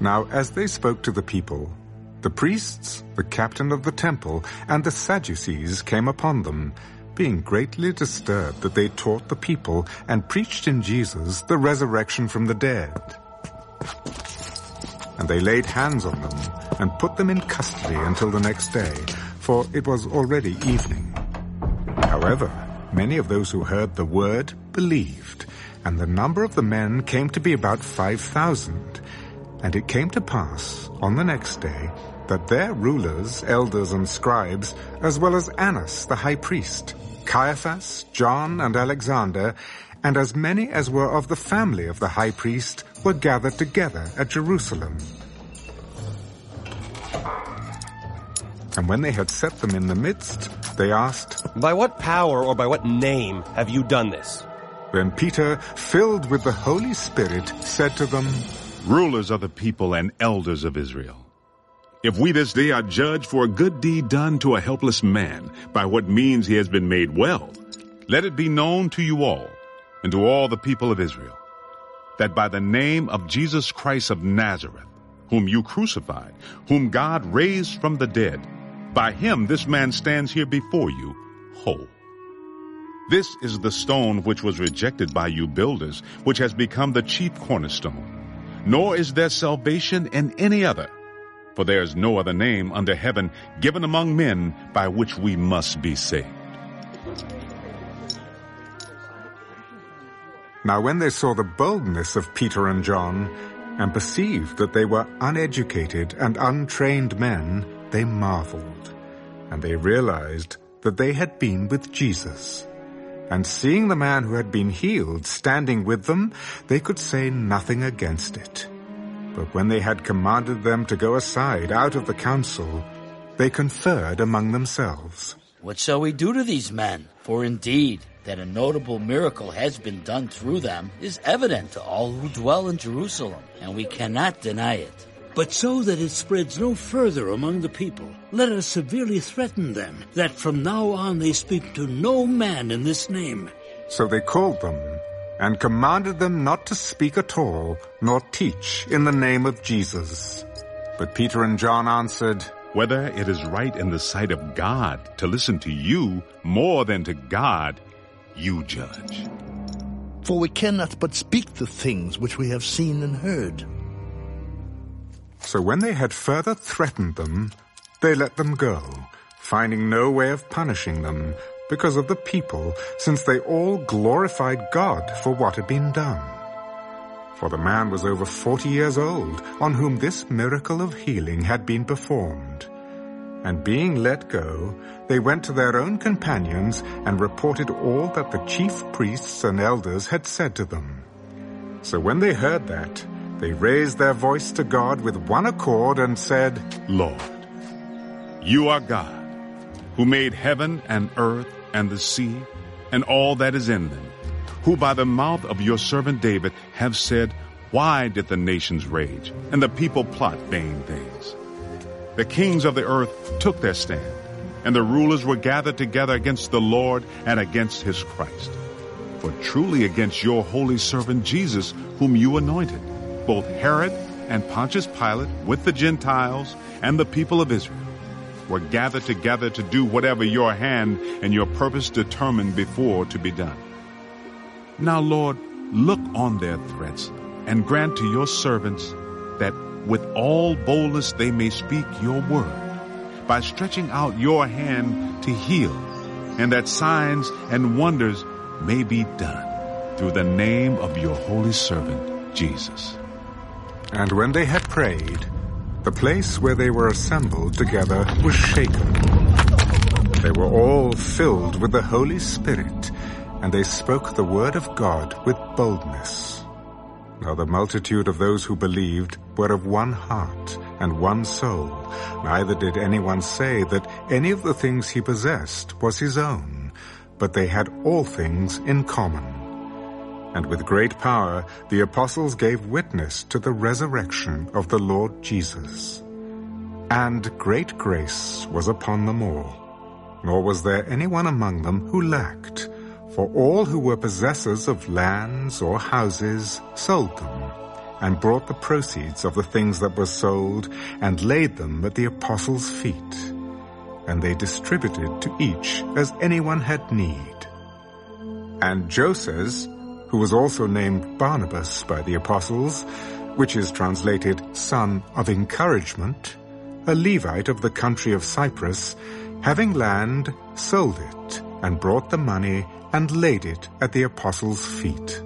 Now as they spoke to the people, the priests, the captain of the temple, and the Sadducees came upon them, being greatly disturbed that they taught the people and preached in Jesus the resurrection from the dead. And they laid hands on them and put them in custody until the next day, for it was already evening. However, many of those who heard the word believed, and the number of the men came to be about five thousand. And it came to pass, on the next day, that their rulers, elders, and scribes, as well as Annas the high priest, Caiaphas, John, and Alexander, and as many as were of the family of the high priest, were gathered together at Jerusalem. And when they had set them in the midst, they asked, By what power or by what name have you done this? Then Peter, filled with the Holy Spirit, said to them, Rulers of the people and elders of Israel, if we this day are judged for a good deed done to a helpless man, by what means he has been made well, let it be known to you all, and to all the people of Israel, that by the name of Jesus Christ of Nazareth, whom you crucified, whom God raised from the dead, by him this man stands here before you, whole. This is the stone which was rejected by you builders, which has become the chief cornerstone. Nor is there salvation in any other, for there is no other name under heaven given among men by which we must be saved. Now when they saw the boldness of Peter and John, and perceived that they were uneducated and untrained men, they marveled, and they realized that they had been with Jesus. And seeing the man who had been healed standing with them, they could say nothing against it. But when they had commanded them to go aside out of the council, they conferred among themselves. What shall we do to these men? For indeed, that a notable miracle has been done through them is evident to all who dwell in Jerusalem, and we cannot deny it. But so that it spreads no further among the people, let us severely threaten them, that from now on they speak to no man in this name. So they called them, and commanded them not to speak at all, nor teach in the name of Jesus. But Peter and John answered, Whether it is right in the sight of God to listen to you more than to God, you judge. For we cannot but speak the things which we have seen and heard. So when they had further threatened them, they let them go, finding no way of punishing them because of the people, since they all glorified God for what had been done. For the man was over forty years old, on whom this miracle of healing had been performed. And being let go, they went to their own companions and reported all that the chief priests and elders had said to them. So when they heard that, they raised their voice to God with one accord and said, Lord, you are God, who made heaven and earth and the sea and all that is in them, who by the mouth of your servant David have said, Why did the nations rage and the people plot vain things? The kings of the earth took their stand, and the rulers were gathered together against the Lord and against his Christ. For truly against your holy servant Jesus, whom you anointed, both Herod and Pontius Pilate with the Gentiles and the people of Israel were gathered together to do whatever your hand and your purpose determined before to be done. Now, Lord, look on their threats and grant to your servants that with all boldness they may speak your word by stretching out your hand to heal and that signs and wonders may be done through the name of your holy servant, Jesus. And when they had prayed, the place where they were assembled together was shaken. They were all filled with the Holy Spirit, and they spoke the word of God with boldness. Now the multitude of those who believed were of one heart and one soul. Neither did anyone say that any of the things he possessed was his own, but they had all things in common. And with great power the apostles gave witness to the resurrection of the Lord Jesus. And great grace was upon them all. Nor was there anyone among them who lacked, for all who were possessors of lands or houses sold them, and brought the proceeds of the things that were sold and laid them at the apostles' feet. And they distributed to each as anyone had need. And Joses, who was also named Barnabas by the apostles, which is translated son of encouragement, a Levite of the country of Cyprus, having land, sold it, and brought the money and laid it at the apostles' feet.